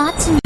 got to.